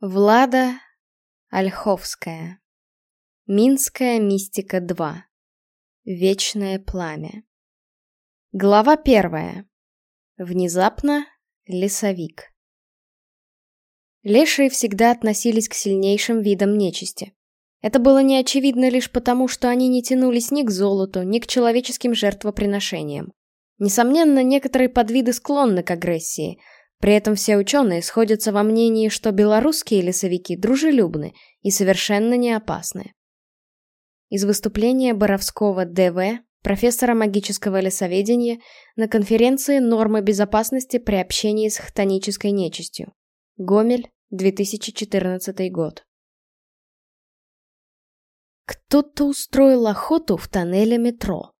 Влада Ольховская. Минская мистика 2. Вечное пламя. Глава первая. Внезапно лесовик. Лешие всегда относились к сильнейшим видам нечисти. Это было не очевидно лишь потому, что они не тянулись ни к золоту, ни к человеческим жертвоприношениям. Несомненно, некоторые подвиды склонны к агрессии – при этом все ученые сходятся во мнении, что белорусские лесовики дружелюбны и совершенно не опасны. Из выступления Боровского ДВ, профессора магического лесоведения, на конференции «Нормы безопасности при общении с хтонической нечистью». Гомель, 2014 год. Кто-то устроил охоту в тоннеле метро.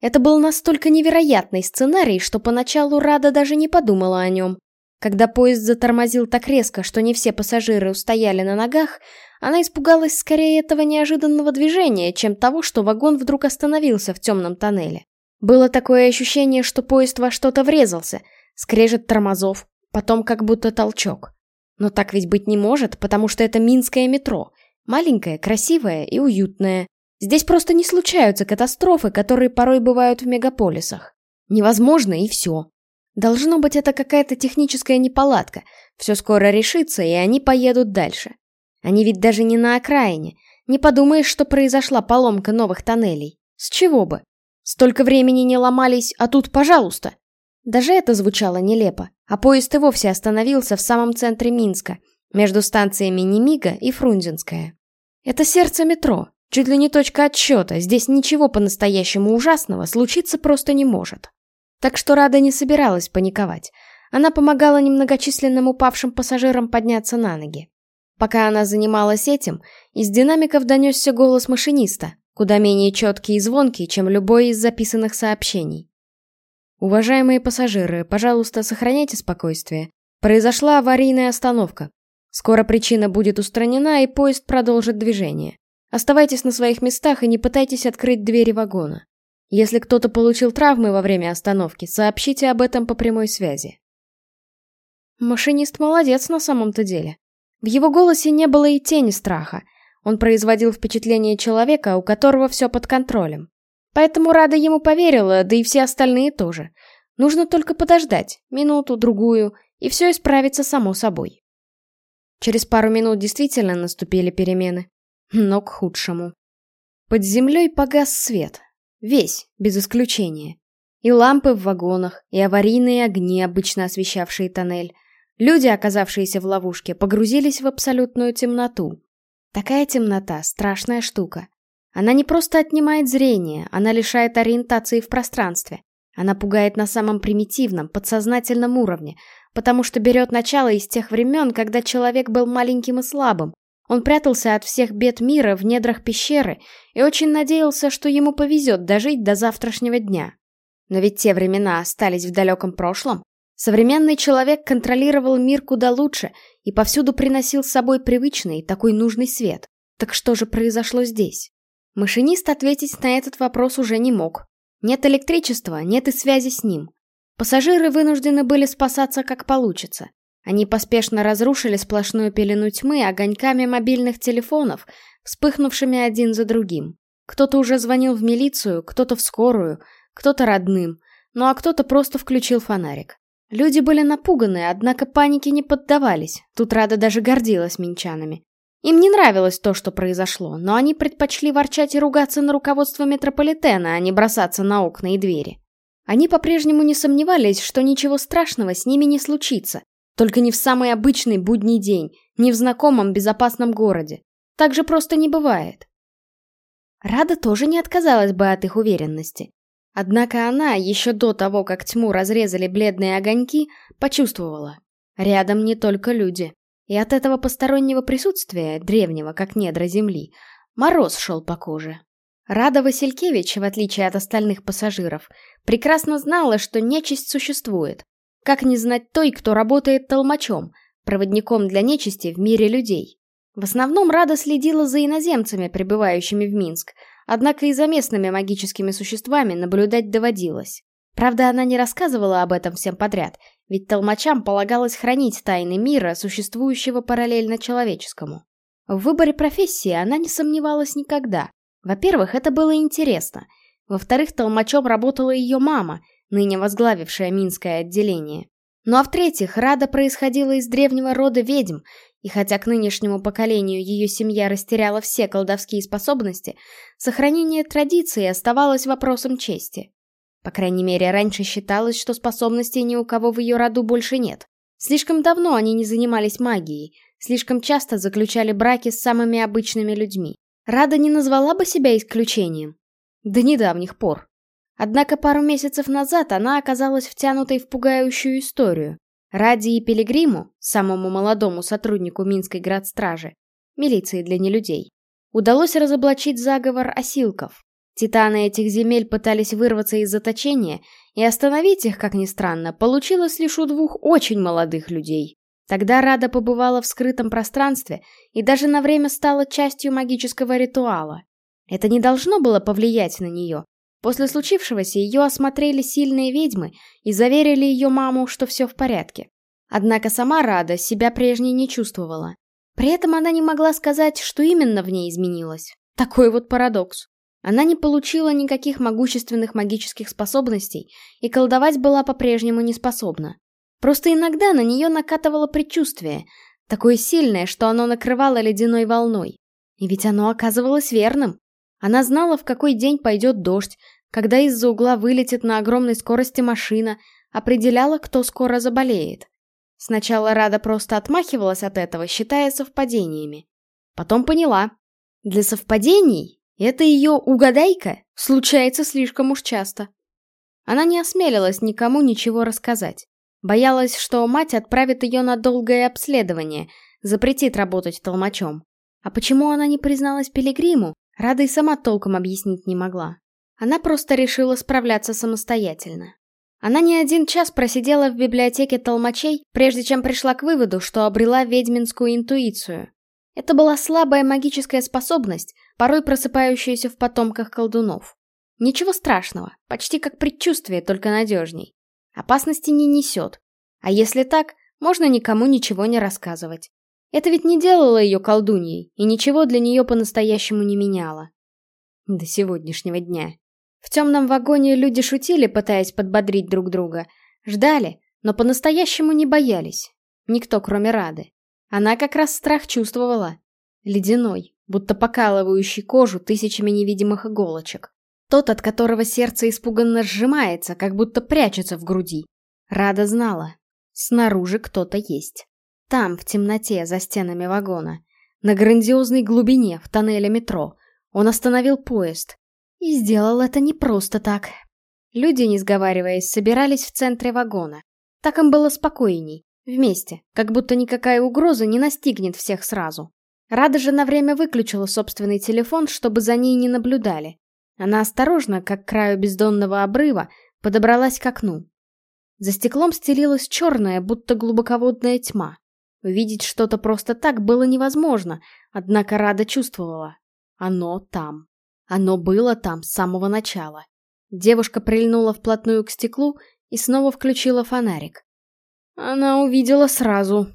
Это был настолько невероятный сценарий, что поначалу Рада даже не подумала о нем. Когда поезд затормозил так резко, что не все пассажиры устояли на ногах, она испугалась скорее этого неожиданного движения, чем того, что вагон вдруг остановился в темном тоннеле. Было такое ощущение, что поезд во что-то врезался, скрежет тормозов, потом как будто толчок. Но так ведь быть не может, потому что это Минское метро. Маленькое, красивое и уютное. Здесь просто не случаются катастрофы, которые порой бывают в мегаполисах. Невозможно и все. Должно быть, это какая-то техническая неполадка. Все скоро решится, и они поедут дальше. Они ведь даже не на окраине. Не подумаешь, что произошла поломка новых тоннелей. С чего бы? Столько времени не ломались, а тут, пожалуйста. Даже это звучало нелепо, а поезд и вовсе остановился в самом центре Минска, между станциями Немига и Фрунзенская. Это сердце метро, чуть ли не точка отсчета, здесь ничего по-настоящему ужасного случиться просто не может. Так что Рада не собиралась паниковать. Она помогала немногочисленным упавшим пассажирам подняться на ноги. Пока она занималась этим, из динамиков донесся голос машиниста, куда менее четкий и звонкий, чем любой из записанных сообщений. «Уважаемые пассажиры, пожалуйста, сохраняйте спокойствие. Произошла аварийная остановка. Скоро причина будет устранена, и поезд продолжит движение. Оставайтесь на своих местах и не пытайтесь открыть двери вагона. Если кто-то получил травмы во время остановки, сообщите об этом по прямой связи. Машинист молодец на самом-то деле. В его голосе не было и тени страха. Он производил впечатление человека, у которого все под контролем. Поэтому Рада ему поверила, да и все остальные тоже. Нужно только подождать, минуту-другую, и все исправится само собой. Через пару минут действительно наступили перемены. Но к худшему. Под землей погас свет, Весь, без исключения. И лампы в вагонах, и аварийные огни, обычно освещавшие тоннель. Люди, оказавшиеся в ловушке, погрузились в абсолютную темноту. Такая темнота — страшная штука. Она не просто отнимает зрение, она лишает ориентации в пространстве. Она пугает на самом примитивном, подсознательном уровне, потому что берет начало из тех времен, когда человек был маленьким и слабым, он прятался от всех бед мира в недрах пещеры и очень надеялся, что ему повезет дожить до завтрашнего дня. Но ведь те времена остались в далеком прошлом. Современный человек контролировал мир куда лучше и повсюду приносил с собой привычный, такой нужный свет. Так что же произошло здесь? Машинист ответить на этот вопрос уже не мог. Нет электричества, нет и связи с ним. Пассажиры вынуждены были спасаться как получится. Они поспешно разрушили сплошную пелену тьмы огоньками мобильных телефонов, вспыхнувшими один за другим. Кто-то уже звонил в милицию, кто-то в скорую, кто-то родным, ну а кто-то просто включил фонарик. Люди были напуганы, однако панике не поддавались, тут Рада даже гордилась минчанами. Им не нравилось то, что произошло, но они предпочли ворчать и ругаться на руководство метрополитена, а не бросаться на окна и двери. Они по-прежнему не сомневались, что ничего страшного с ними не случится, только не в самый обычный будний день, не в знакомом безопасном городе. Так же просто не бывает. Рада тоже не отказалась бы от их уверенности. Однако она, еще до того, как тьму разрезали бледные огоньки, почувствовала. Рядом не только люди. И от этого постороннего присутствия, древнего, как недра земли, мороз шел по коже. Рада Василькевич, в отличие от остальных пассажиров, прекрасно знала, что нечисть существует, как не знать той, кто работает толмачом, проводником для нечисти в мире людей? В основном Рада следила за иноземцами, прибывающими в Минск, однако и за местными магическими существами наблюдать доводилось. Правда, она не рассказывала об этом всем подряд, ведь толмачам полагалось хранить тайны мира, существующего параллельно человеческому. В выборе профессии она не сомневалась никогда. Во-первых, это было интересно. Во-вторых, толмачом работала ее мама, ныне возглавившая Минское отделение. Ну а в-третьих, Рада происходила из древнего рода ведьм, и хотя к нынешнему поколению ее семья растеряла все колдовские способности, сохранение традиции оставалось вопросом чести. По крайней мере, раньше считалось, что способностей ни у кого в ее роду больше нет. Слишком давно они не занимались магией, слишком часто заключали браки с самыми обычными людьми. Рада не назвала бы себя исключением. До недавних пор. Однако пару месяцев назад она оказалась втянутой в пугающую историю. Ради и Пилигриму, самому молодому сотруднику Минской градстражи, милиции для нелюдей, удалось разоблачить заговор осилков. Титаны этих земель пытались вырваться из заточения, и остановить их, как ни странно, получилось лишь у двух очень молодых людей. Тогда Рада побывала в скрытом пространстве и даже на время стала частью магического ритуала. Это не должно было повлиять на нее, После случившегося ее осмотрели сильные ведьмы и заверили ее маму, что все в порядке. Однако сама Рада себя прежней не чувствовала. При этом она не могла сказать, что именно в ней изменилось. Такой вот парадокс. Она не получила никаких могущественных магических способностей и колдовать была по-прежнему не способна. Просто иногда на нее накатывало предчувствие, такое сильное, что оно накрывало ледяной волной. И ведь оно оказывалось верным. Она знала, в какой день пойдет дождь, когда из-за угла вылетит на огромной скорости машина, определяла, кто скоро заболеет. Сначала Рада просто отмахивалась от этого, считая совпадениями. Потом поняла. Для совпадений это ее угадайка случается слишком уж часто. Она не осмелилась никому ничего рассказать. Боялась, что мать отправит ее на долгое обследование, запретит работать толмачом. А почему она не призналась Пилигриму, Рада и сама толком объяснить не могла. Она просто решила справляться самостоятельно. Она не один час просидела в библиотеке толмачей, прежде чем пришла к выводу, что обрела ведьминскую интуицию. Это была слабая магическая способность, порой просыпающаяся в потомках колдунов. Ничего страшного, почти как предчувствие, только надежней. Опасности не несет. А если так, можно никому ничего не рассказывать. Это ведь не делало ее колдуньей, и ничего для нее по-настоящему не меняло. До сегодняшнего дня. В темном вагоне люди шутили, пытаясь подбодрить друг друга. Ждали, но по-настоящему не боялись. Никто, кроме Рады. Она как раз страх чувствовала. Ледяной, будто покалывающий кожу тысячами невидимых иголочек. Тот, от которого сердце испуганно сжимается, как будто прячется в груди. Рада знала. Снаружи кто-то есть. Там, в темноте, за стенами вагона. На грандиозной глубине, в тоннеле метро. Он остановил поезд. И сделал это не просто так. Люди, не сговариваясь, собирались в центре вагона. Так им было спокойней, вместе, как будто никакая угроза не настигнет всех сразу. Рада же на время выключила собственный телефон, чтобы за ней не наблюдали. Она осторожно, как к краю бездонного обрыва, подобралась к окну. За стеклом стелилась черная, будто глубоководная тьма. Увидеть что-то просто так было невозможно, однако Рада чувствовала. Оно там. Оно было там с самого начала. Девушка прильнула вплотную к стеклу и снова включила фонарик. Она увидела сразу.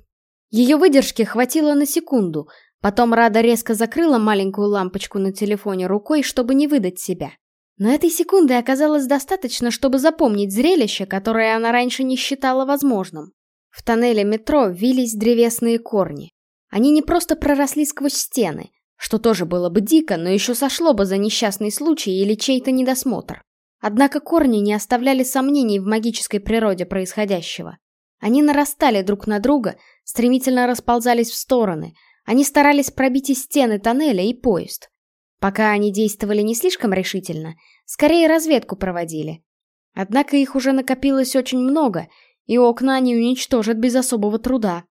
Ее выдержки хватило на секунду, потом Рада резко закрыла маленькую лампочку на телефоне рукой, чтобы не выдать себя. Но этой секунды оказалось достаточно, чтобы запомнить зрелище, которое она раньше не считала возможным. В тоннеле метро вились древесные корни. Они не просто проросли сквозь стены, что тоже было бы дико, но еще сошло бы за несчастный случай или чей-то недосмотр. Однако корни не оставляли сомнений в магической природе происходящего. Они нарастали друг на друга, стремительно расползались в стороны. Они старались пробить и стены тоннеля, и поезд. Пока они действовали не слишком решительно, скорее разведку проводили. Однако их уже накопилось очень много, и окна они уничтожат без особого труда.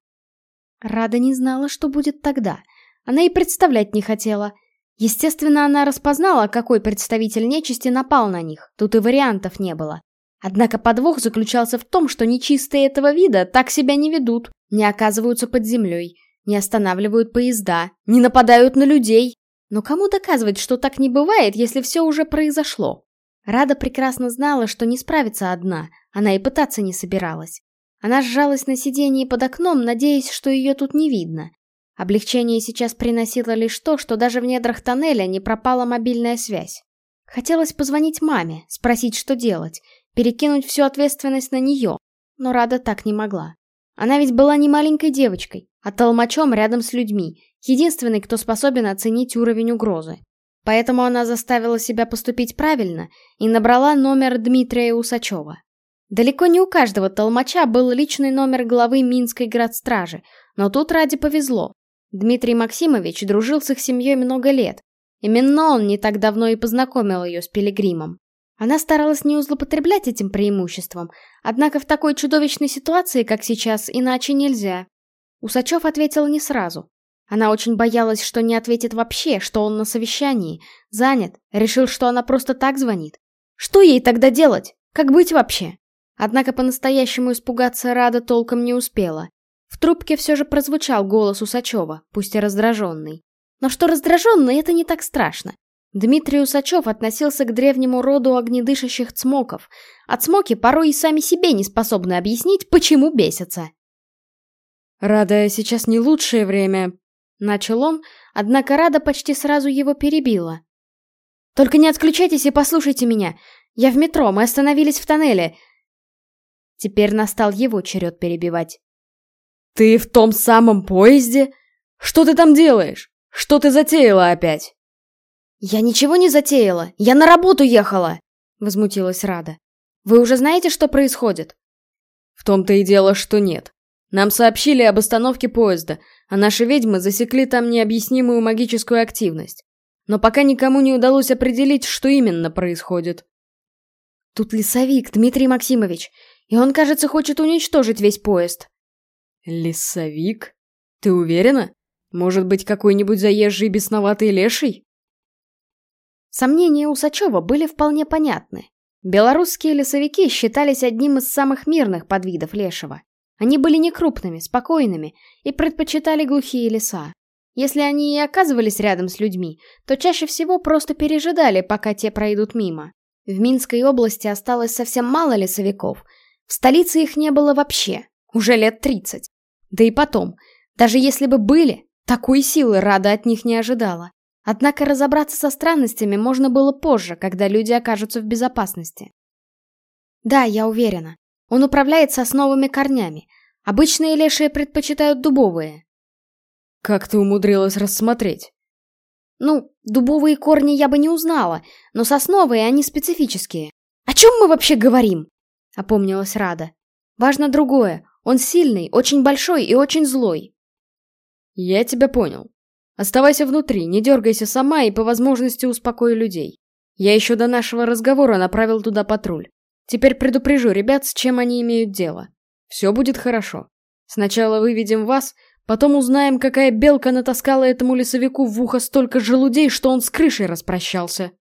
Рада не знала, что будет тогда — она и представлять не хотела. Естественно, она распознала, какой представитель нечисти напал на них. Тут и вариантов не было. Однако подвох заключался в том, что нечистые этого вида так себя не ведут, не оказываются под землей, не останавливают поезда, не нападают на людей. Но кому доказывать, что так не бывает, если все уже произошло? Рада прекрасно знала, что не справится одна, она и пытаться не собиралась. Она сжалась на сиденье под окном, надеясь, что ее тут не видно. Облегчение сейчас приносило лишь то, что даже в недрах тоннеля не пропала мобильная связь. Хотелось позвонить маме, спросить, что делать, перекинуть всю ответственность на нее, но Рада так не могла. Она ведь была не маленькой девочкой, а толмачом рядом с людьми, единственной, кто способен оценить уровень угрозы. Поэтому она заставила себя поступить правильно и набрала номер Дмитрия Усачева. Далеко не у каждого толмача был личный номер главы Минской градстражи, но тут ради повезло. Дмитрий Максимович дружил с их семьей много лет. Именно он не так давно и познакомил ее с Пилигримом. Она старалась не злоупотреблять этим преимуществом, однако в такой чудовищной ситуации, как сейчас, иначе нельзя. Усачев ответил не сразу. Она очень боялась, что не ответит вообще, что он на совещании, занят, решил, что она просто так звонит. Что ей тогда делать? Как быть вообще? Однако по-настоящему испугаться Рада толком не успела. В трубке все же прозвучал голос Усачева, пусть и раздраженный. Но что раздраженный, это не так страшно. Дмитрий Усачев относился к древнему роду огнедышащих цмоков, а цмоки порой и сами себе не способны объяснить, почему бесятся. «Рада, сейчас не лучшее время», — начал он, однако Рада почти сразу его перебила. «Только не отключайтесь и послушайте меня. Я в метро, мы остановились в тоннеле. Теперь настал его черед перебивать. «Ты в том самом поезде? Что ты там делаешь? Что ты затеяла опять?» «Я ничего не затеяла, я на работу ехала!» Возмутилась Рада. «Вы уже знаете, что происходит?» «В том-то и дело, что нет. Нам сообщили об остановке поезда, а наши ведьмы засекли там необъяснимую магическую активность. Но пока никому не удалось определить, что именно происходит». «Тут лесовик, Дмитрий Максимович. И он, кажется, хочет уничтожить весь поезд. Лесовик? Ты уверена? Может быть, какой-нибудь заезжий бесноватый леший? Сомнения Усачева были вполне понятны. Белорусские лесовики считались одним из самых мирных подвидов лешего. Они были некрупными, спокойными и предпочитали глухие леса. Если они и оказывались рядом с людьми, то чаще всего просто пережидали, пока те пройдут мимо. В Минской области осталось совсем мало лесовиков, в столице их не было вообще, уже лет 30. Да и потом, даже если бы были, такой силы Рада от них не ожидала. Однако разобраться со странностями можно было позже, когда люди окажутся в безопасности. Да, я уверена. Он управляет сосновыми корнями. Обычные лешие предпочитают дубовые. Как ты умудрилась рассмотреть? Ну, дубовые корни я бы не узнала, но сосновые они специфические. О чем мы вообще говорим? — опомнилась Рада. «Важно другое. Он сильный, очень большой и очень злой». «Я тебя понял. Оставайся внутри, не дергайся сама и по возможности успокой людей. Я еще до нашего разговора направил туда патруль. Теперь предупрежу ребят, с чем они имеют дело. Все будет хорошо. Сначала выведем вас, потом узнаем, какая белка натаскала этому лесовику в ухо столько желудей, что он с крышей распрощался».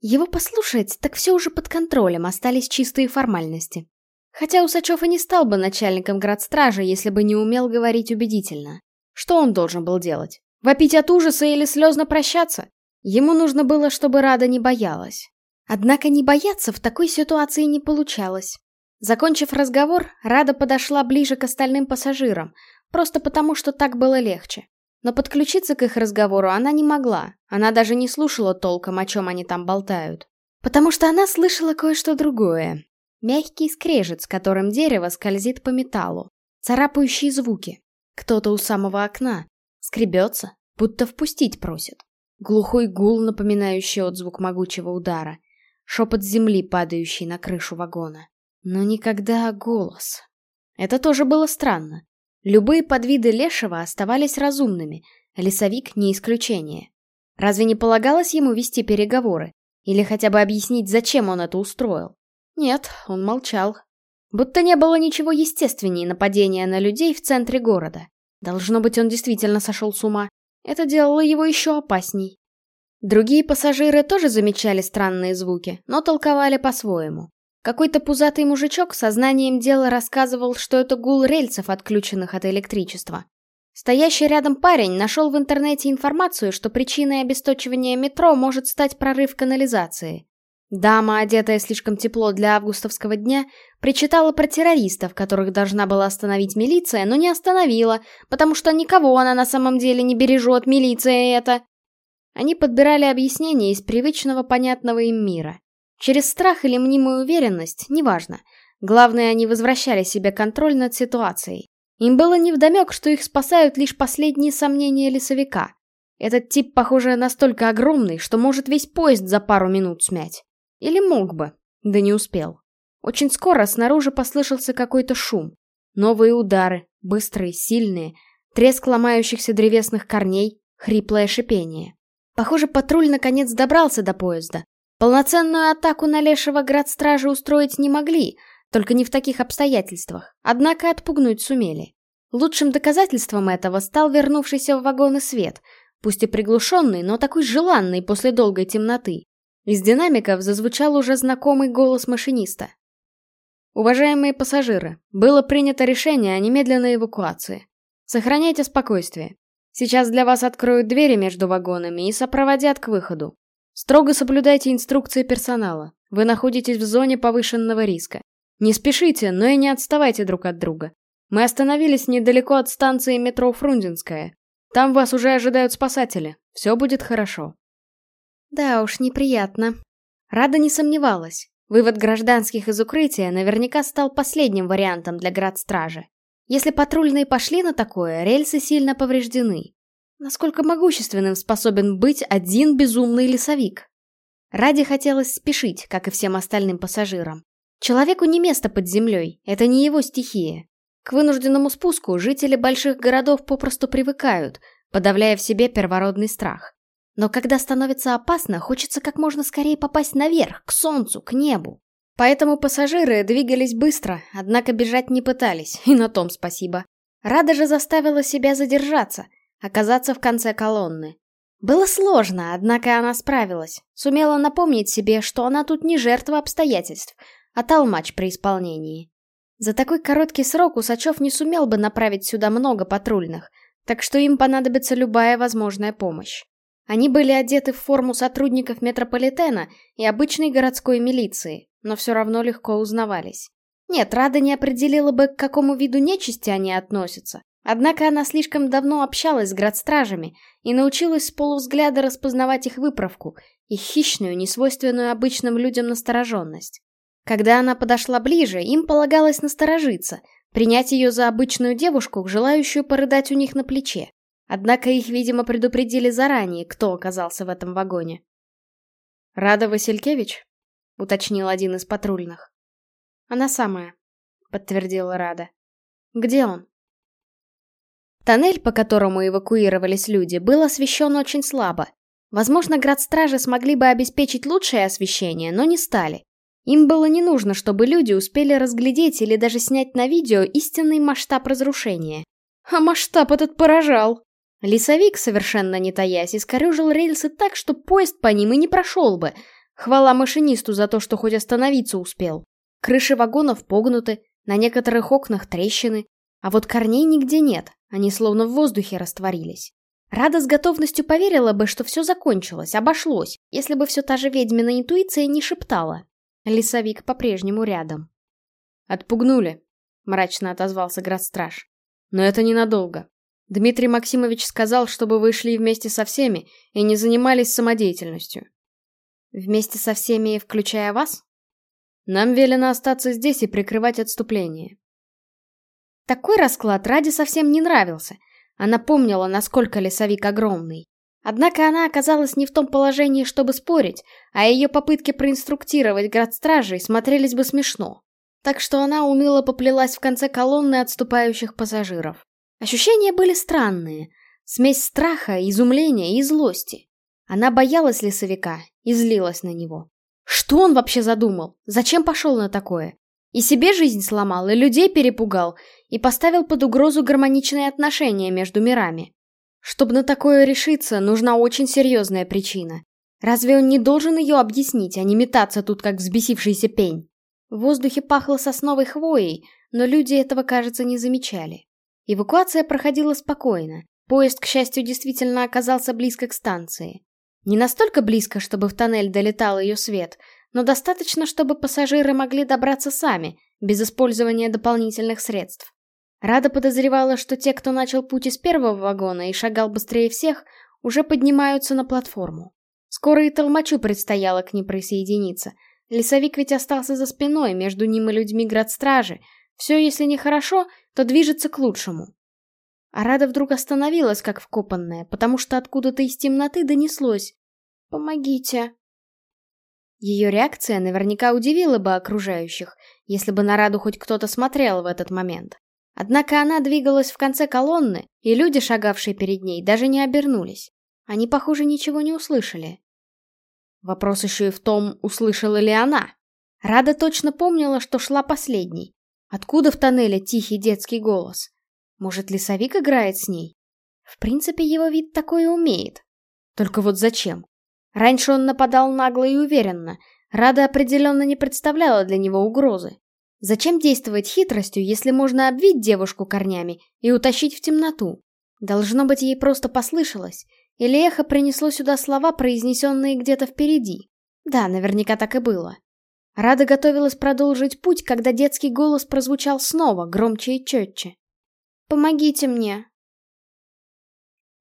Его послушать, так все уже под контролем, остались чистые формальности. Хотя Усачев и не стал бы начальником градстражи, если бы не умел говорить убедительно. Что он должен был делать? Вопить от ужаса или слезно прощаться? Ему нужно было, чтобы Рада не боялась. Однако не бояться в такой ситуации не получалось. Закончив разговор, Рада подошла ближе к остальным пассажирам, просто потому, что так было легче. Но подключиться к их разговору она не могла, она даже не слушала толком, о чем они там болтают. Потому что она слышала кое-что другое. Мягкий скрежет, с которым дерево скользит по металлу. Царапающие звуки. Кто-то у самого окна. Скребется, будто впустить просит. Глухой гул, напоминающий отзвук могучего удара. Шепот земли, падающий на крышу вагона. Но никогда голос. Это тоже было странно. Любые подвиды лешего оставались разумными, лесовик не исключение. Разве не полагалось ему вести переговоры? Или хотя бы объяснить, зачем он это устроил? Нет, он молчал. Будто не было ничего естественнее нападения на людей в центре города. Должно быть, он действительно сошел с ума. Это делало его еще опасней. Другие пассажиры тоже замечали странные звуки, но толковали по-своему. Какой-то пузатый мужичок сознанием дела рассказывал, что это гул рельсов, отключенных от электричества. Стоящий рядом парень нашел в интернете информацию, что причиной обесточивания метро может стать прорыв канализации. Дама, одетая слишком тепло для августовского дня, причитала про террористов, которых должна была остановить милиция, но не остановила, потому что никого она на самом деле не бережет, милиция это. Они подбирали объяснения из привычного понятного им мира. Через страх или мнимую уверенность, неважно. Главное, они возвращали себе контроль над ситуацией. Им было невдомек, что их спасают лишь последние сомнения лесовика. Этот тип, похоже, настолько огромный, что может весь поезд за пару минут смять. Или мог бы, да не успел. Очень скоро снаружи послышался какой-то шум. Новые удары, быстрые, сильные, треск ломающихся древесных корней, хриплое шипение. Похоже, патруль наконец добрался до поезда. Полноценную атаку на лешего градстражи устроить не могли, только не в таких обстоятельствах, однако отпугнуть сумели. Лучшим доказательством этого стал вернувшийся в вагоны свет, пусть и приглушенный, но такой желанный после долгой темноты. Из динамиков зазвучал уже знакомый голос машиниста. Уважаемые пассажиры, было принято решение о немедленной эвакуации. Сохраняйте спокойствие. Сейчас для вас откроют двери между вагонами и сопроводят к выходу. Строго соблюдайте инструкции персонала. Вы находитесь в зоне повышенного риска. Не спешите, но и не отставайте друг от друга. Мы остановились недалеко от станции метро Фрунзенская. Там вас уже ожидают спасатели. Все будет хорошо. Да уж, неприятно. Рада не сомневалась. Вывод гражданских из укрытия наверняка стал последним вариантом для градстражи. Если патрульные пошли на такое, рельсы сильно повреждены. Насколько могущественным способен быть один безумный лесовик? Ради хотелось спешить, как и всем остальным пассажирам. Человеку не место под землей, это не его стихия. К вынужденному спуску жители больших городов попросту привыкают, подавляя в себе первородный страх. Но когда становится опасно, хочется как можно скорее попасть наверх, к солнцу, к небу. Поэтому пассажиры двигались быстро, однако бежать не пытались, и на том спасибо. Рада же заставила себя задержаться, оказаться в конце колонны. Было сложно, однако она справилась. Сумела напомнить себе, что она тут не жертва обстоятельств, а толмач при исполнении. За такой короткий срок Усачев не сумел бы направить сюда много патрульных, так что им понадобится любая возможная помощь. Они были одеты в форму сотрудников метрополитена и обычной городской милиции, но все равно легко узнавались. Нет, Рада не определила бы, к какому виду нечисти они относятся. Однако она слишком давно общалась с градстражами и научилась с полувзгляда распознавать их выправку, их хищную, несвойственную обычным людям настороженность. Когда она подошла ближе, им полагалось насторожиться, принять ее за обычную девушку, желающую порыдать у них на плече. Однако их, видимо, предупредили заранее, кто оказался в этом вагоне. «Рада Василькевич?» — уточнил один из патрульных. «Она самая», — подтвердила Рада. «Где он?» Тоннель, по которому эвакуировались люди, был освещен очень слабо. Возможно, градстражи смогли бы обеспечить лучшее освещение, но не стали. Им было не нужно, чтобы люди успели разглядеть или даже снять на видео истинный масштаб разрушения. А масштаб этот поражал. Лесовик, совершенно не таясь, искорежил рельсы так, что поезд по ним и не прошел бы. Хвала машинисту за то, что хоть остановиться успел. Крыши вагонов погнуты, на некоторых окнах трещины, а вот корней нигде нет, они словно в воздухе растворились. Рада с готовностью поверила бы, что все закончилось, обошлось, если бы все та же ведьмина интуиция не шептала. Лесовик по-прежнему рядом. «Отпугнули», — мрачно отозвался градстраж. «Но это ненадолго. Дмитрий Максимович сказал, чтобы вы шли вместе со всеми и не занимались самодеятельностью. Вместе со всеми, включая вас? Нам велено остаться здесь и прикрывать отступление. Такой расклад Ради совсем не нравился. Она помнила, насколько лесовик огромный. Однако она оказалась не в том положении, чтобы спорить, а ее попытки проинструктировать градстражей смотрелись бы смешно. Так что она уныло поплелась в конце колонны отступающих пассажиров. Ощущения были странные. Смесь страха, изумления и злости. Она боялась лесовика и злилась на него. Что он вообще задумал? Зачем пошел на такое? И себе жизнь сломал, и людей перепугал, и поставил под угрозу гармоничные отношения между мирами. Чтобы на такое решиться, нужна очень серьезная причина. Разве он не должен ее объяснить, а не метаться тут, как взбесившийся пень? В воздухе пахло сосновой хвоей, но люди этого, кажется, не замечали. Эвакуация проходила спокойно. Поезд, к счастью, действительно оказался близко к станции. Не настолько близко, чтобы в тоннель долетал ее свет, но достаточно, чтобы пассажиры могли добраться сами, без использования дополнительных средств. Рада подозревала, что те, кто начал путь из первого вагона и шагал быстрее всех, уже поднимаются на платформу. Скоро и Толмачу предстояло к ним присоединиться. Лесовик ведь остался за спиной, между ним и людьми градстражи. Все, если не хорошо, то движется к лучшему. А Рада вдруг остановилась, как вкопанная, потому что откуда-то из темноты донеслось «Помогите». Ее реакция наверняка удивила бы окружающих, если бы на Раду хоть кто-то смотрел в этот момент. Однако она двигалась в конце колонны, и люди, шагавшие перед ней, даже не обернулись. Они, похоже, ничего не услышали. Вопрос еще и в том, услышала ли она. Рада точно помнила, что шла последней. Откуда в тоннеле тихий детский голос? Может, лесовик играет с ней? В принципе, его вид такое умеет. Только вот зачем? Раньше он нападал нагло и уверенно. Рада определенно не представляла для него угрозы. Зачем действовать хитростью, если можно обвить девушку корнями и утащить в темноту? Должно быть, ей просто послышалось. Или эхо принесло сюда слова, произнесенные где-то впереди. Да, наверняка так и было. Рада готовилась продолжить путь, когда детский голос прозвучал снова, громче и четче. «Помогите мне!»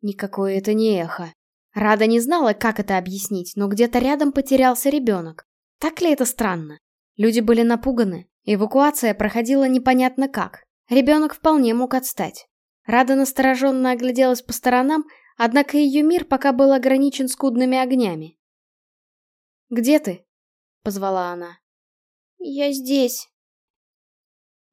Никакое это не эхо. Рада не знала, как это объяснить, но где-то рядом потерялся ребенок. Так ли это странно? Люди были напуганы. Эвакуация проходила непонятно как. Ребенок вполне мог отстать. Рада настороженно огляделась по сторонам, однако ее мир пока был ограничен скудными огнями. «Где ты?» — позвала она. «Я здесь».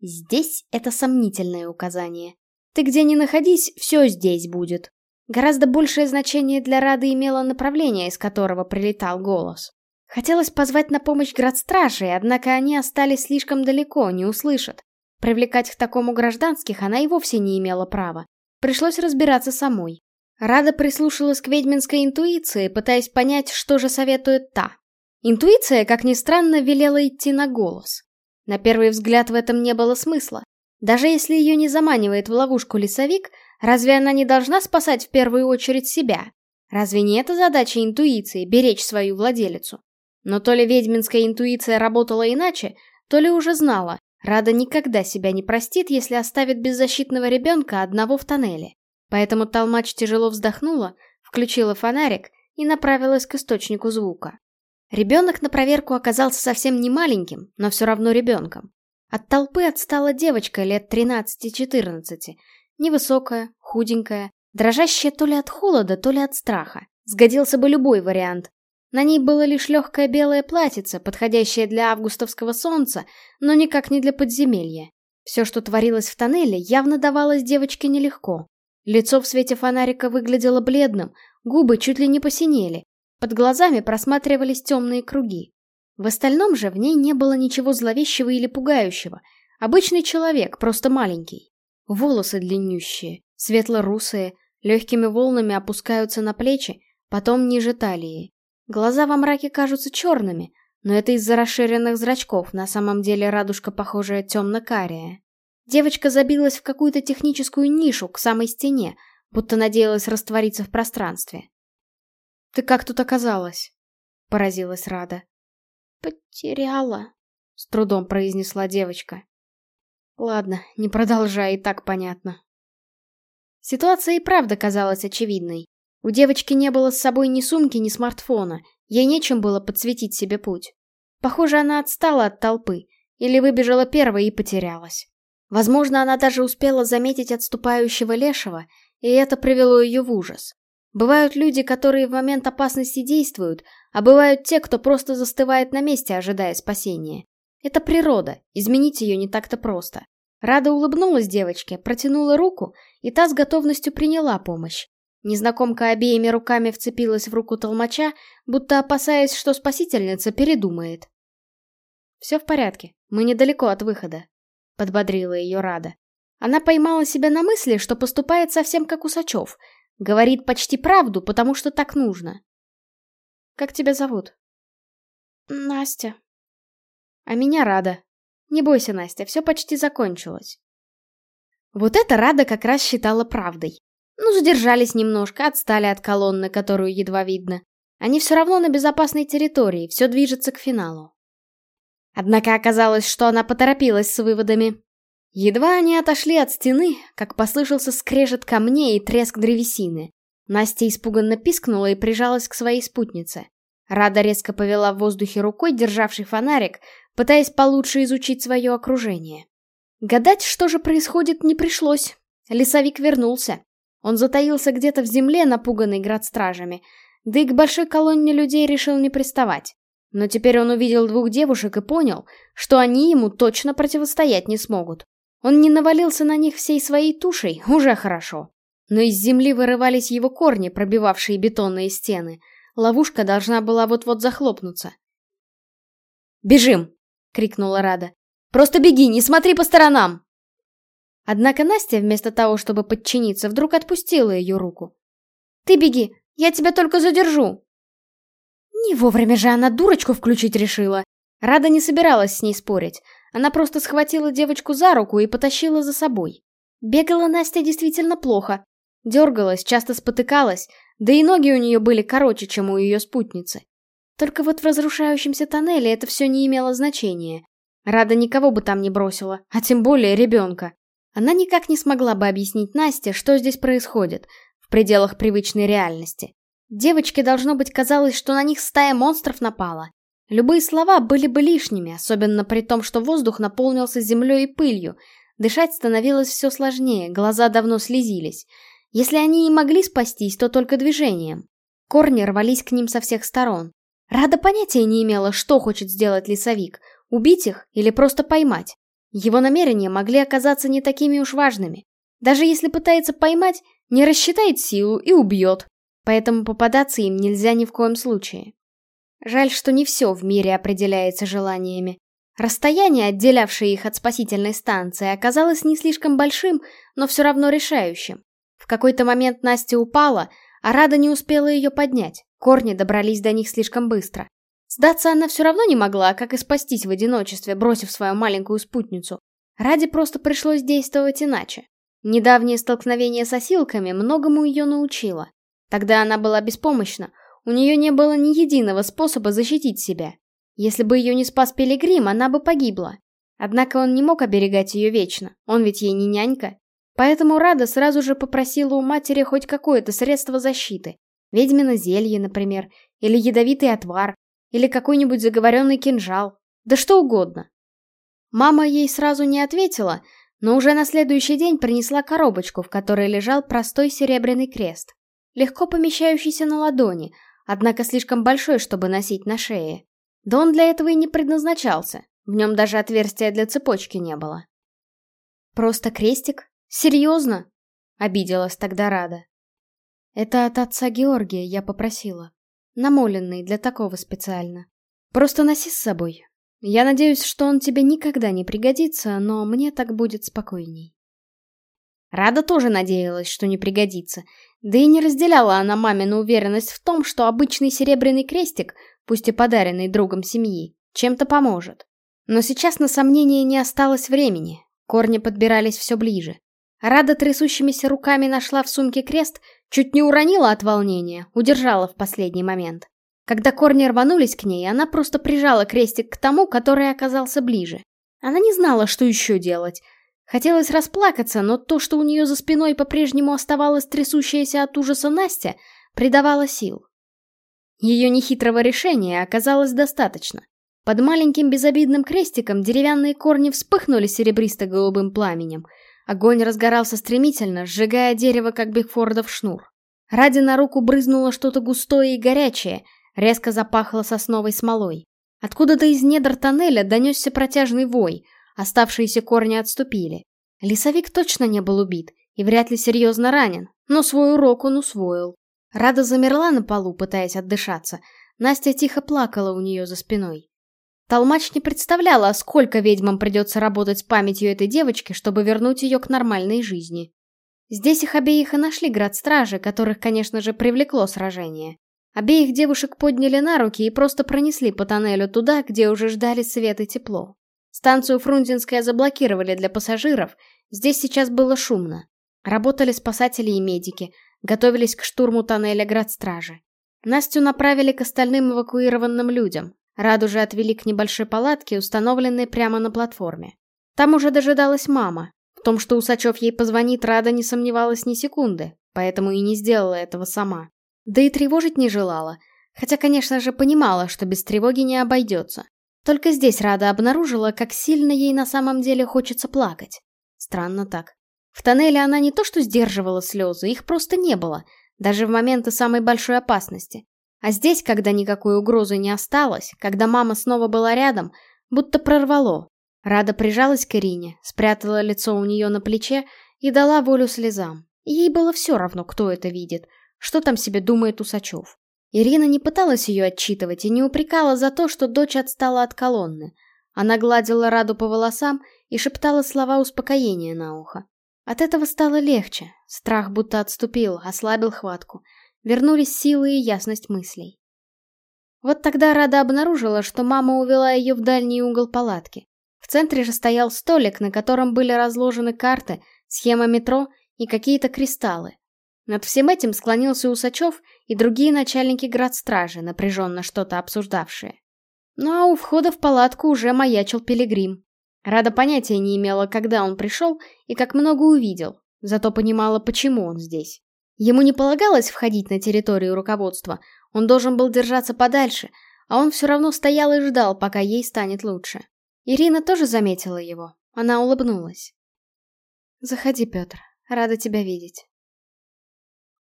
«Здесь» — это сомнительное указание. Ты где ни находись, все здесь будет. Гораздо большее значение для Рады имело направление, из которого прилетал голос. Хотелось позвать на помощь градстражей, однако они остались слишком далеко, не услышат. Привлекать к такому гражданских она и вовсе не имела права. Пришлось разбираться самой. Рада прислушалась к ведьминской интуиции, пытаясь понять, что же советует та. Интуиция, как ни странно, велела идти на голос. На первый взгляд в этом не было смысла. Даже если ее не заманивает в ловушку лесовик, Разве она не должна спасать в первую очередь себя? Разве не это задача интуиции — беречь свою владелицу? Но то ли ведьминская интуиция работала иначе, то ли уже знала, Рада никогда себя не простит, если оставит беззащитного ребенка одного в тоннеле. Поэтому Толмач тяжело вздохнула, включила фонарик и направилась к источнику звука. Ребенок на проверку оказался совсем не маленьким, но все равно ребенком. От толпы отстала девочка лет 13-14, Невысокая, худенькая, дрожащая то ли от холода, то ли от страха. Сгодился бы любой вариант. На ней было лишь легкое белое платьице, подходящее для августовского солнца, но никак не для подземелья. Все, что творилось в тоннеле, явно давалось девочке нелегко. Лицо в свете фонарика выглядело бледным, губы чуть ли не посинели, под глазами просматривались темные круги. В остальном же в ней не было ничего зловещего или пугающего. Обычный человек, просто маленький. Волосы длиннющие, светло-русые, легкими волнами опускаются на плечи, потом ниже талии. Глаза во мраке кажутся черными, но это из-за расширенных зрачков, на самом деле радужка похожая темно-кария. Девочка забилась в какую-то техническую нишу к самой стене, будто надеялась раствориться в пространстве. «Ты как тут оказалась?» — поразилась Рада. «Потеряла», — с трудом произнесла девочка. Ладно, не продолжай, и так понятно. Ситуация и правда казалась очевидной. У девочки не было с собой ни сумки, ни смартфона, ей нечем было подсветить себе путь. Похоже, она отстала от толпы, или выбежала первой и потерялась. Возможно, она даже успела заметить отступающего лешего, и это привело ее в ужас. Бывают люди, которые в момент опасности действуют, а бывают те, кто просто застывает на месте, ожидая спасения. Это природа, изменить ее не так-то просто. Рада улыбнулась девочке, протянула руку, и та с готовностью приняла помощь. Незнакомка обеими руками вцепилась в руку толмача, будто опасаясь, что спасительница передумает. «Все в порядке, мы недалеко от выхода», — подбодрила ее Рада. Она поймала себя на мысли, что поступает совсем как Усачев, говорит почти правду, потому что так нужно. «Как тебя зовут?» «Настя», а меня рада. Не бойся, Настя, все почти закончилось. Вот это Рада как раз считала правдой. Ну, задержались немножко, отстали от колонны, которую едва видно. Они все равно на безопасной территории, все движется к финалу. Однако оказалось, что она поторопилась с выводами. Едва они отошли от стены, как послышался скрежет камней и треск древесины. Настя испуганно пискнула и прижалась к своей спутнице. Рада резко повела в воздухе рукой, державший фонарик, пытаясь получше изучить свое окружение. Гадать, что же происходит, не пришлось. Лесовик вернулся. Он затаился где-то в земле, напуганный градстражами, да и к большой колонне людей решил не приставать. Но теперь он увидел двух девушек и понял, что они ему точно противостоять не смогут. Он не навалился на них всей своей тушей, уже хорошо но из земли вырывались его корни, пробивавшие бетонные стены. Ловушка должна была вот-вот захлопнуться. «Бежим!» — крикнула Рада. «Просто беги, не смотри по сторонам!» Однако Настя, вместо того, чтобы подчиниться, вдруг отпустила ее руку. «Ты беги, я тебя только задержу!» Не вовремя же она дурочку включить решила. Рада не собиралась с ней спорить. Она просто схватила девочку за руку и потащила за собой. Бегала Настя действительно плохо, Дергалась, часто спотыкалась, да и ноги у нее были короче, чем у ее спутницы. Только вот в разрушающемся тоннеле это все не имело значения. Рада никого бы там не бросила, а тем более ребенка. Она никак не смогла бы объяснить Насте, что здесь происходит, в пределах привычной реальности. Девочке, должно быть, казалось, что на них стая монстров напала. Любые слова были бы лишними, особенно при том, что воздух наполнился землей и пылью. Дышать становилось все сложнее, глаза давно слезились. Если они и могли спастись, то только движением. Корни рвались к ним со всех сторон. Рада понятия не имела, что хочет сделать лесовик — убить их или просто поймать. Его намерения могли оказаться не такими уж важными. Даже если пытается поймать, не рассчитает силу и убьет. Поэтому попадаться им нельзя ни в коем случае. Жаль, что не все в мире определяется желаниями. Расстояние, отделявшее их от спасительной станции, оказалось не слишком большим, но все равно решающим. В какой-то момент Настя упала, а Рада не успела ее поднять. Корни добрались до них слишком быстро. Сдаться она все равно не могла, как и спастись в одиночестве, бросив свою маленькую спутницу. Раде просто пришлось действовать иначе. Недавнее столкновение с осилками многому ее научило. Тогда она была беспомощна, у нее не было ни единого способа защитить себя. Если бы ее не спас Пилигрим, она бы погибла. Однако он не мог оберегать ее вечно, он ведь ей не нянька. Поэтому Рада сразу же попросила у матери хоть какое-то средство защиты. Ведьмино зелье, например, или ядовитый отвар, или какой-нибудь заговоренный кинжал, да что угодно. Мама ей сразу не ответила, но уже на следующий день принесла коробочку, в которой лежал простой серебряный крест, легко помещающийся на ладони, однако слишком большой, чтобы носить на шее. Да он для этого и не предназначался, в нем даже отверстия для цепочки не было. Просто крестик, «Серьезно?» — обиделась тогда Рада. «Это от отца Георгия я попросила. Намоленный для такого специально. Просто носи с собой. Я надеюсь, что он тебе никогда не пригодится, но мне так будет спокойней». Рада тоже надеялась, что не пригодится, да и не разделяла она мамину уверенность в том, что обычный серебряный крестик, пусть и подаренный другом семьи, чем-то поможет. Но сейчас на сомнение не осталось времени, корни подбирались все ближе. Рада трясущимися руками нашла в сумке крест, чуть не уронила от волнения, удержала в последний момент. Когда корни рванулись к ней, она просто прижала крестик к тому, который оказался ближе. Она не знала, что еще делать. Хотелось расплакаться, но то, что у нее за спиной по-прежнему оставалась трясущаяся от ужаса Настя, придавало сил. Ее нехитрого решения оказалось достаточно. Под маленьким безобидным крестиком деревянные корни вспыхнули серебристо-голубым пламенем — Огонь разгорался стремительно, сжигая дерево, как Бигфордов шнур. Ради на руку брызнуло что-то густое и горячее, резко запахло сосновой смолой. Откуда-то из недр тоннеля донесся протяжный вой, оставшиеся корни отступили. Лесовик точно не был убит и вряд ли серьезно ранен, но свой урок он усвоил. Рада замерла на полу, пытаясь отдышаться. Настя тихо плакала у нее за спиной. Толмач не представляла, сколько ведьмам придется работать с памятью этой девочки, чтобы вернуть ее к нормальной жизни. Здесь их обеих и нашли град-стражи, которых, конечно же, привлекло сражение. Обеих девушек подняли на руки и просто пронесли по тоннелю туда, где уже ждали свет и тепло. Станцию Фрунзенская заблокировали для пассажиров, здесь сейчас было шумно. Работали спасатели и медики, готовились к штурму тоннеля градстражи. Настю направили к остальным эвакуированным людям. Раду же отвели к небольшой палатке, установленной прямо на платформе. Там уже дожидалась мама. В том, что Усачев ей позвонит, Рада не сомневалась ни секунды, поэтому и не сделала этого сама. Да и тревожить не желала, хотя, конечно же, понимала, что без тревоги не обойдется. Только здесь Рада обнаружила, как сильно ей на самом деле хочется плакать. Странно так. В тоннеле она не то что сдерживала слезы, их просто не было, даже в моменты самой большой опасности. А здесь, когда никакой угрозы не осталось, когда мама снова была рядом, будто прорвало. Рада прижалась к Ирине, спрятала лицо у нее на плече и дала волю слезам. Ей было все равно, кто это видит, что там себе думает Усачев. Ирина не пыталась ее отчитывать и не упрекала за то, что дочь отстала от колонны. Она гладила Раду по волосам и шептала слова успокоения на ухо. От этого стало легче, страх будто отступил, ослабил хватку. Вернулись силы и ясность мыслей. Вот тогда Рада обнаружила, что мама увела ее в дальний угол палатки. В центре же стоял столик, на котором были разложены карты, схема метро и какие-то кристаллы. Над всем этим склонился Усачев и другие начальники градстражи, напряженно что-то обсуждавшие. Ну а у входа в палатку уже маячил пилигрим. Рада понятия не имела, когда он пришел и как много увидел, зато понимала, почему он здесь. Ему не полагалось входить на территорию руководства, он должен был держаться подальше, а он все равно стоял и ждал, пока ей станет лучше. Ирина тоже заметила его, она улыбнулась. «Заходи, Петр, рада тебя видеть».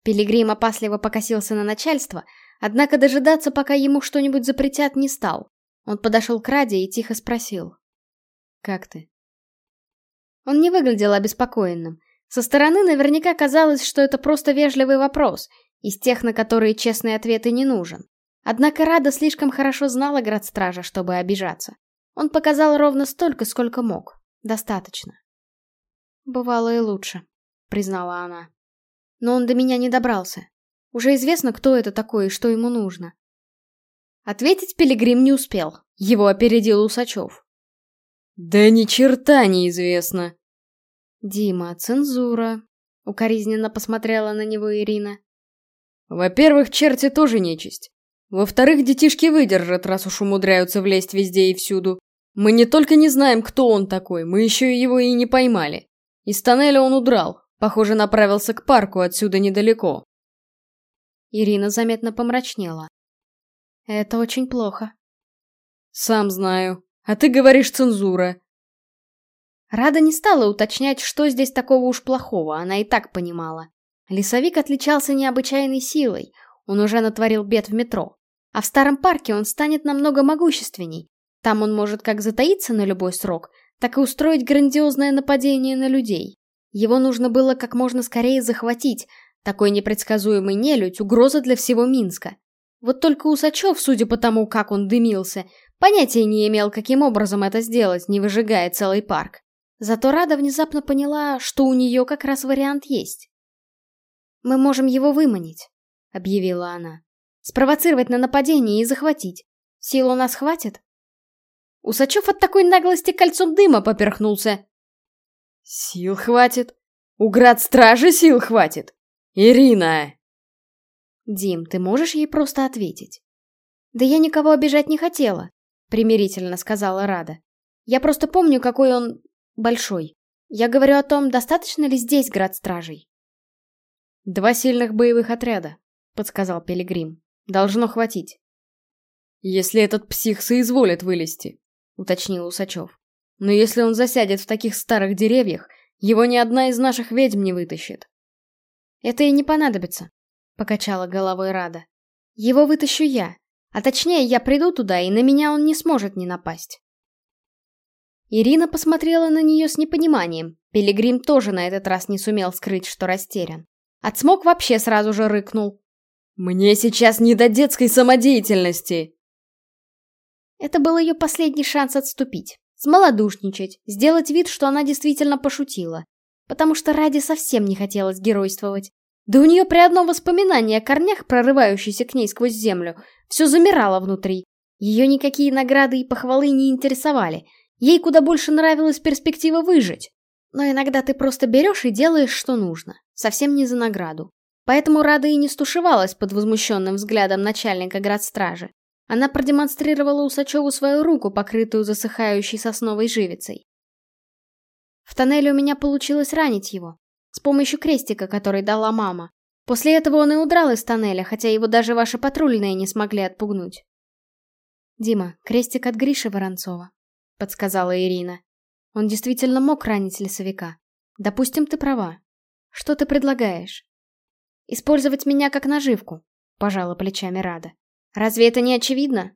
Пилигрим опасливо покосился на начальство, однако дожидаться, пока ему что-нибудь запретят, не стал. Он подошел к Раде и тихо спросил. «Как ты?» Он не выглядел обеспокоенным. Со стороны наверняка казалось, что это просто вежливый вопрос, из тех, на которые честный ответ и не нужен. Однако Рада слишком хорошо знала градстража, чтобы обижаться. Он показал ровно столько, сколько мог. Достаточно. «Бывало и лучше», — признала она. Но он до меня не добрался. Уже известно, кто это такой и что ему нужно. Ответить Пилигрим не успел. Его опередил Усачев. «Да ни черта неизвестно!» «Дима, цензура!» — укоризненно посмотрела на него Ирина. «Во-первых, черти тоже нечисть. Во-вторых, детишки выдержат, раз уж умудряются влезть везде и всюду. Мы не только не знаем, кто он такой, мы еще его и не поймали. Из тоннеля он удрал, Похоже, направился к парку отсюда недалеко. Ирина заметно помрачнела. Это очень плохо. Сам знаю. А ты говоришь цензура. Рада не стала уточнять, что здесь такого уж плохого, она и так понимала. Лесовик отличался необычайной силой, он уже натворил бед в метро. А в старом парке он станет намного могущественней. Там он может как затаиться на любой срок, так и устроить грандиозное нападение на людей. Его нужно было как можно скорее захватить. Такой непредсказуемый нелюдь — угроза для всего Минска. Вот только Усачев, судя по тому, как он дымился, понятия не имел, каким образом это сделать, не выжигая целый парк. Зато Рада внезапно поняла, что у нее как раз вариант есть. «Мы можем его выманить», — объявила она. «Спровоцировать на нападение и захватить. Сил у нас хватит?» Усачев от такой наглости кольцом дыма поперхнулся. Сил хватит. У град-стражи сил хватит. Ирина! Дим, ты можешь ей просто ответить? Да я никого обижать не хотела, примирительно сказала Рада. Я просто помню, какой он большой. Я говорю о том, достаточно ли здесь град-стражей. Два сильных боевых отряда, подсказал Пилигрим. Должно хватить. Если этот псих соизволит вылезти, уточнил Усачев. Но если он засядет в таких старых деревьях, его ни одна из наших ведьм не вытащит. Это и не понадобится, покачала головой Рада. Его вытащу я. А точнее, я приду туда, и на меня он не сможет не напасть. Ирина посмотрела на нее с непониманием. Пилигрим тоже на этот раз не сумел скрыть, что растерян. Отсмок вообще сразу же рыкнул. «Мне сейчас не до детской самодеятельности!» Это был ее последний шанс отступить. Смолодушничать, сделать вид, что она действительно пошутила. Потому что ради совсем не хотелось геройствовать. Да у нее при одном воспоминании о корнях, прорывающейся к ней сквозь землю, все замирало внутри. Ее никакие награды и похвалы не интересовали. Ей куда больше нравилась перспектива выжить. Но иногда ты просто берешь и делаешь, что нужно. Совсем не за награду. Поэтому Рада и не стушевалась под возмущенным взглядом начальника градстражи. Она продемонстрировала Усачеву свою руку, покрытую засыхающей сосновой живицей. В тоннеле у меня получилось ранить его. С помощью крестика, который дала мама. После этого он и удрал из тоннеля, хотя его даже ваши патрульные не смогли отпугнуть. «Дима, крестик от Гриши Воронцова», — подсказала Ирина. «Он действительно мог ранить лесовика. Допустим, ты права. Что ты предлагаешь?» «Использовать меня как наживку», — пожала плечами Рада. «Разве это не очевидно?»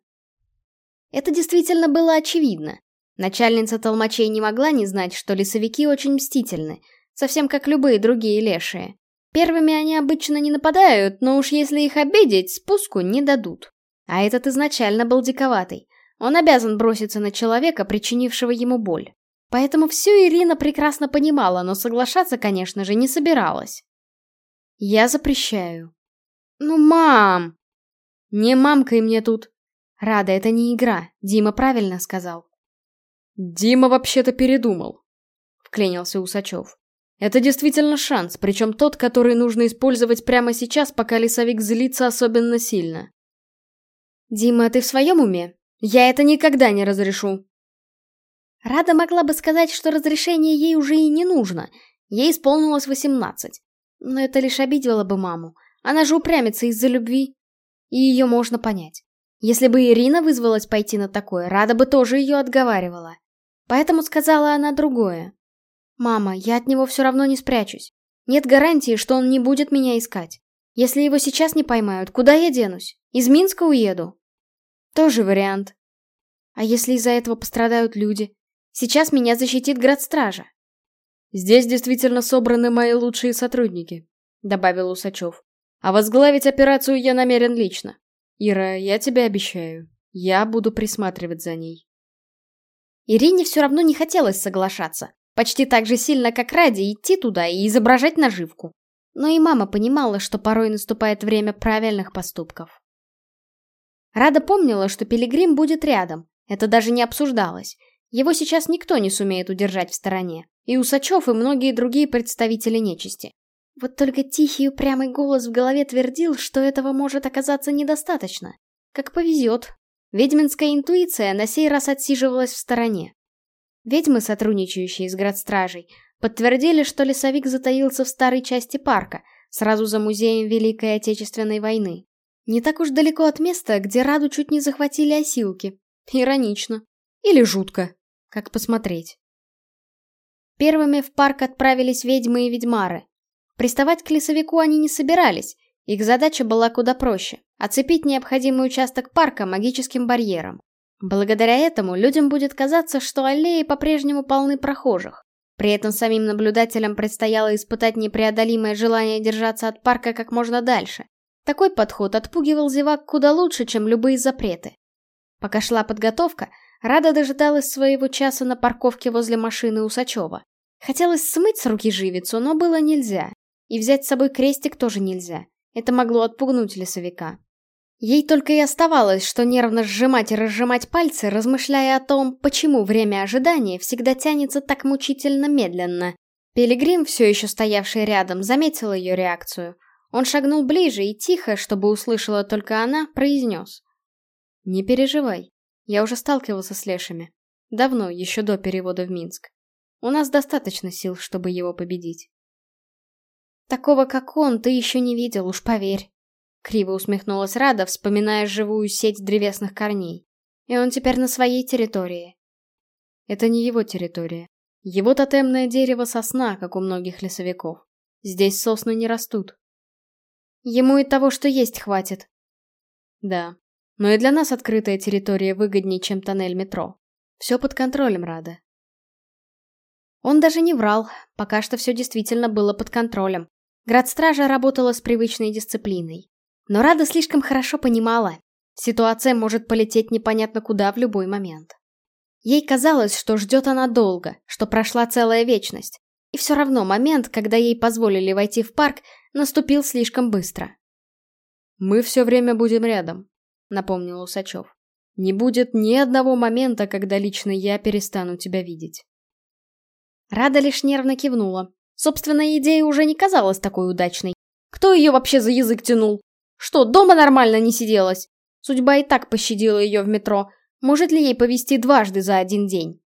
Это действительно было очевидно. Начальница толмачей не могла не знать, что лесовики очень мстительны, совсем как любые другие лешие. Первыми они обычно не нападают, но уж если их обидеть, спуску не дадут. А этот изначально был диковатый. Он обязан броситься на человека, причинившего ему боль. Поэтому всю Ирина прекрасно понимала, но соглашаться, конечно же, не собиралась. «Я запрещаю». «Ну, мам!» «Не мамкой мне тут». «Рада, это не игра, Дима правильно сказал». «Дима вообще-то передумал», — вклинился Усачев. Это действительно шанс, причем тот, который нужно использовать прямо сейчас, пока лесовик злится особенно сильно. «Дима, ты в своем уме? Я это никогда не разрешу!» Рада могла бы сказать, что разрешение ей уже и не нужно. Ей исполнилось восемнадцать. Но это лишь обидело бы маму. Она же упрямится из-за любви. И ее можно понять. Если бы Ирина вызвалась пойти на такое, Рада бы тоже ее отговаривала. Поэтому сказала она другое. «Мама, я от него все равно не спрячусь. Нет гарантии, что он не будет меня искать. Если его сейчас не поймают, куда я денусь? Из Минска уеду?» Тоже вариант. А если из-за этого пострадают люди? Сейчас меня защитит градстража. Здесь действительно собраны мои лучшие сотрудники, добавил Усачев. А возглавить операцию я намерен лично. Ира, я тебе обещаю, я буду присматривать за ней. Ирине все равно не хотелось соглашаться. Почти так же сильно, как ради, идти туда и изображать наживку. Но и мама понимала, что порой наступает время правильных поступков. Рада помнила, что Пилигрим будет рядом. Это даже не обсуждалось. Его сейчас никто не сумеет удержать в стороне. И Усачев, и многие другие представители нечисти. Вот только тихий упрямый голос в голове твердил, что этого может оказаться недостаточно. Как повезет. Ведьминская интуиция на сей раз отсиживалась в стороне. Ведьмы, сотрудничающие с градстражей, подтвердили, что лесовик затаился в старой части парка, сразу за музеем Великой Отечественной войны. Не так уж далеко от места, где Раду чуть не захватили осилки. Иронично. Или жутко. Как посмотреть. Первыми в парк отправились ведьмы и ведьмары. Приставать к лесовику они не собирались, их задача была куда проще — оцепить необходимый участок парка магическим барьером. Благодаря этому людям будет казаться, что аллеи по-прежнему полны прохожих. При этом самим наблюдателям предстояло испытать непреодолимое желание держаться от парка как можно дальше. Такой подход отпугивал зевак куда лучше, чем любые запреты. Пока шла подготовка, Рада дожидалась своего часа на парковке возле машины Усачева. Хотелось смыть с руки живицу, но было нельзя. И взять с собой крестик тоже нельзя. Это могло отпугнуть лесовика. Ей только и оставалось, что нервно сжимать и разжимать пальцы, размышляя о том, почему время ожидания всегда тянется так мучительно медленно. Пилигрим, все еще стоявший рядом, заметил ее реакцию. Он шагнул ближе и тихо, чтобы услышала только она, произнес. «Не переживай. Я уже сталкивался с лешами. Давно, еще до перевода в Минск. У нас достаточно сил, чтобы его победить». «Такого, как он, ты еще не видел, уж поверь». Криво усмехнулась Рада, вспоминая живую сеть древесных корней. И он теперь на своей территории. Это не его территория. Его тотемное дерево сосна, как у многих лесовиков. Здесь сосны не растут. Ему и того, что есть, хватит. Да. Но и для нас открытая территория выгоднее, чем тоннель метро. Все под контролем, Рада. Он даже не врал, пока что все действительно было под контролем. Градстража работала с привычной дисциплиной. Но Рада слишком хорошо понимала, ситуация может полететь непонятно куда в любой момент. Ей казалось, что ждет она долго, что прошла целая вечность. И все равно момент, когда ей позволили войти в парк, наступил слишком быстро. «Мы все время будем рядом», — напомнил Усачев. Не будет ни одного момента, когда лично я перестану тебя видеть. Рада лишь нервно кивнула. Собственная идея уже не казалась такой удачной. Кто ее вообще за язык тянул? Что, дома нормально не сиделась? Судьба и так пощадила ее в метро. Может ли ей повезти дважды за один день?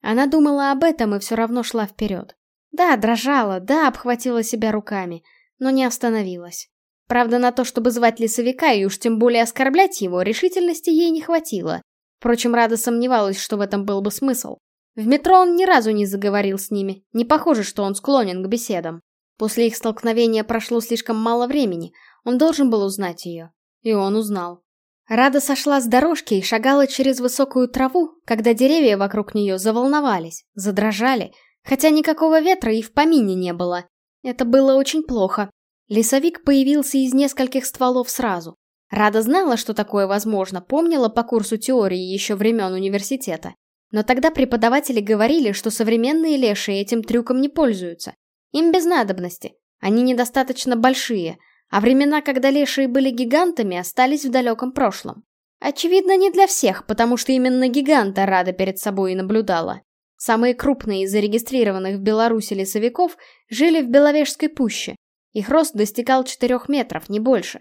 Она думала об этом и все равно шла вперед. Да, дрожала, да, обхватила себя руками, но не остановилась. Правда, на то, чтобы звать лесовика и уж тем более оскорблять его, решительности ей не хватило. Впрочем, Рада сомневалась, что в этом был бы смысл. В метро он ни разу не заговорил с ними, не похоже, что он склонен к беседам. После их столкновения прошло слишком мало времени, он должен был узнать ее. И он узнал. Рада сошла с дорожки и шагала через высокую траву, когда деревья вокруг нее заволновались, задрожали, хотя никакого ветра и в помине не было. Это было очень плохо. Лесовик появился из нескольких стволов сразу. Рада знала, что такое возможно, помнила по курсу теории еще времен университета. Но тогда преподаватели говорили, что современные лешие этим трюком не пользуются. Им без надобности. Они недостаточно большие, а времена, когда лешие были гигантами, остались в далеком прошлом. Очевидно, не для всех, потому что именно гиганта Рада перед собой и наблюдала. Самые крупные из зарегистрированных в Беларуси лесовиков жили в Беловежской пуще. Их рост достигал 4 метров, не больше.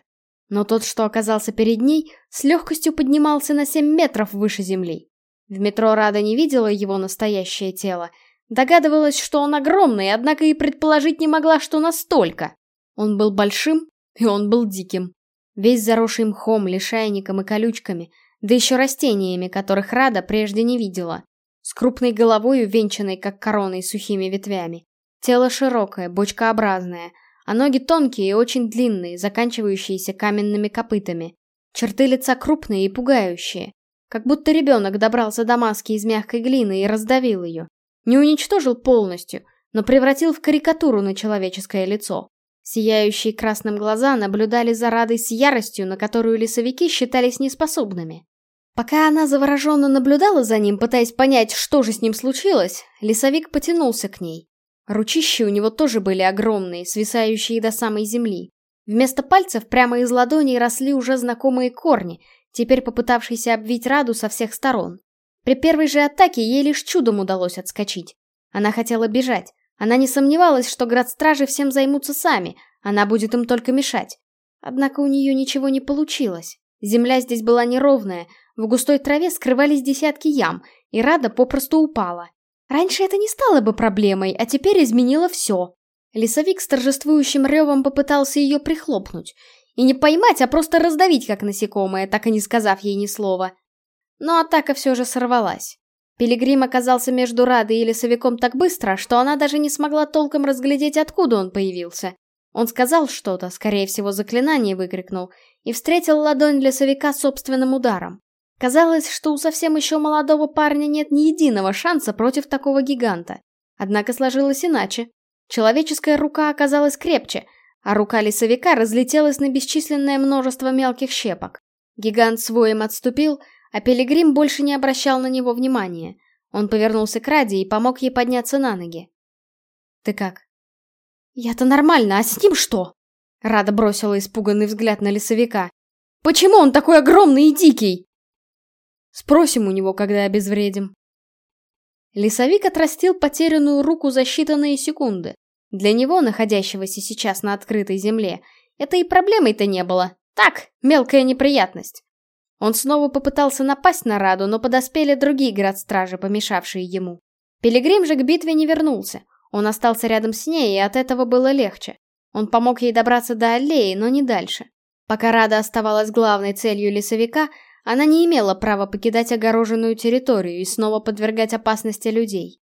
Но тот, что оказался перед ней, с легкостью поднимался на 7 метров выше земли. В метро Рада не видела его настоящее тело, Догадывалась, что он огромный, однако и предположить не могла, что настолько. Он был большим, и он был диким. Весь заросший мхом, лишайником и колючками, да еще растениями, которых Рада прежде не видела. С крупной головой, увенчанной, как короной, сухими ветвями. Тело широкое, бочкообразное, а ноги тонкие и очень длинные, заканчивающиеся каменными копытами. Черты лица крупные и пугающие. Как будто ребенок добрался до маски из мягкой глины и раздавил ее. Не уничтожил полностью, но превратил в карикатуру на человеческое лицо. Сияющие красным глаза наблюдали за Радой с яростью, на которую лесовики считались неспособными. Пока она завороженно наблюдала за ним, пытаясь понять, что же с ним случилось, лесовик потянулся к ней. Ручищи у него тоже были огромные, свисающие до самой земли. Вместо пальцев прямо из ладоней росли уже знакомые корни, теперь попытавшиеся обвить Раду со всех сторон. При первой же атаке ей лишь чудом удалось отскочить. Она хотела бежать. Она не сомневалась, что градстражи всем займутся сами, она будет им только мешать. Однако у нее ничего не получилось. Земля здесь была неровная, в густой траве скрывались десятки ям, и Рада попросту упала. Раньше это не стало бы проблемой, а теперь изменило все. Лесовик с торжествующим ревом попытался ее прихлопнуть. И не поймать, а просто раздавить, как насекомое, так и не сказав ей ни слова. Но атака все же сорвалась. Пилигрим оказался между Радой и лесовиком так быстро, что она даже не смогла толком разглядеть, откуда он появился. Он сказал что-то, скорее всего заклинание выкрикнул, и встретил ладонь лесовика собственным ударом. Казалось, что у совсем еще молодого парня нет ни единого шанса против такого гиганта. Однако сложилось иначе. Человеческая рука оказалась крепче, а рука лесовика разлетелась на бесчисленное множество мелких щепок. Гигант своим отступил, а Пилигрим больше не обращал на него внимания. Он повернулся к Раде и помог ей подняться на ноги. «Ты как?» «Я-то нормально, а с ним что?» Рада бросила испуганный взгляд на лесовика. «Почему он такой огромный и дикий?» «Спросим у него, когда обезвредим». Лесовик отрастил потерянную руку за считанные секунды. Для него, находящегося сейчас на открытой земле, это и проблемой-то не было. Так, мелкая неприятность. Он снова попытался напасть на Раду, но подоспели другие градстражи, помешавшие ему. Пилигрим же к битве не вернулся. Он остался рядом с ней, и от этого было легче. Он помог ей добраться до аллеи, но не дальше. Пока Рада оставалась главной целью лесовика, она не имела права покидать огороженную территорию и снова подвергать опасности людей.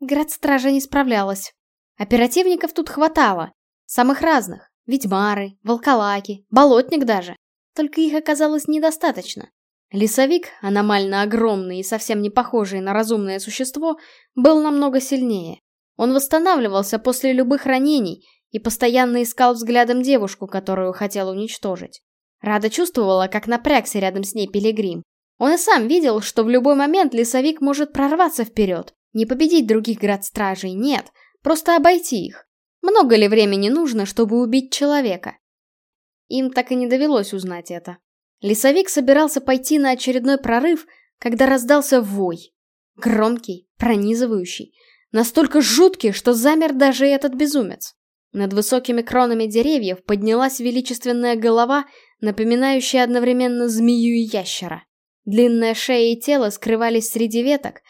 Градстража не справлялась. Оперативников тут хватало. Самых разных. Ведьмары, волколаки, болотник даже. Только их оказалось недостаточно. Лесовик, аномально огромный и совсем не похожий на разумное существо, был намного сильнее. Он восстанавливался после любых ранений и постоянно искал взглядом девушку, которую хотел уничтожить. Рада чувствовала, как напрягся рядом с ней пилигрим. Он и сам видел, что в любой момент лесовик может прорваться вперед. Не победить других градстражей, нет, просто обойти их. Много ли времени нужно, чтобы убить человека? Им так и не довелось узнать это. Лесовик собирался пойти на очередной прорыв, когда раздался вой. Громкий, пронизывающий, настолько жуткий, что замер даже этот безумец. Над высокими кронами деревьев поднялась величественная голова, напоминающая одновременно змею и ящера. Длинная шея и тело скрывались среди веток,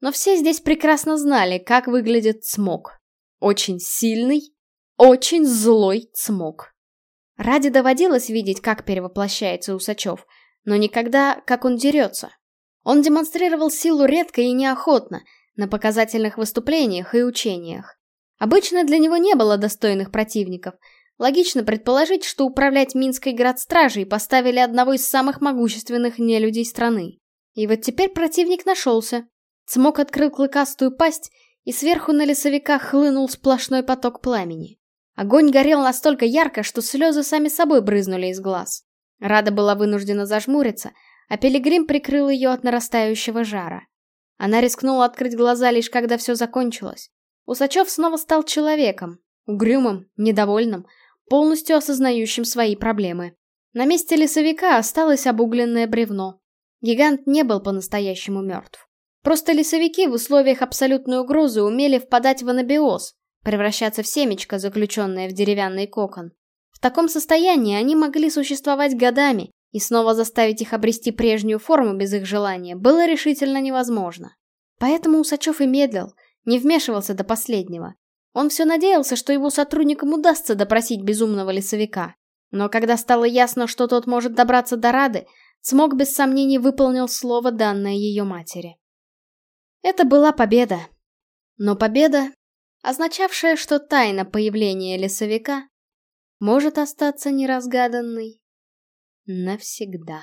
но все здесь прекрасно знали, как выглядит цмок. Очень сильный, очень злой цмок. Ради доводилось видеть, как перевоплощается Усачев, но никогда, как он дерется. Он демонстрировал силу редко и неохотно, на показательных выступлениях и учениях. Обычно для него не было достойных противников. Логично предположить, что управлять Минской градстражей поставили одного из самых могущественных нелюдей страны. И вот теперь противник нашелся. Цмок открыл клыкастую пасть, и сверху на лесовика хлынул сплошной поток пламени. Огонь горел настолько ярко, что слезы сами собой брызнули из глаз. Рада была вынуждена зажмуриться, а Пилигрим прикрыл ее от нарастающего жара. Она рискнула открыть глаза лишь когда все закончилось. Усачев снова стал человеком, угрюмым, недовольным, полностью осознающим свои проблемы. На месте лесовика осталось обугленное бревно. Гигант не был по-настоящему мертв. Просто лесовики в условиях абсолютной угрозы умели впадать в анабиоз, превращаться в семечко, заключенное в деревянный кокон. В таком состоянии они могли существовать годами, и снова заставить их обрести прежнюю форму без их желания было решительно невозможно. Поэтому Усачев и медлил, не вмешивался до последнего. Он все надеялся, что его сотрудникам удастся допросить безумного лесовика. Но когда стало ясно, что тот может добраться до Рады, Смог без сомнений выполнил слово, данное ее матери. Это была победа. Но победа, означавшая, что тайна появления лесовика может остаться неразгаданной навсегда.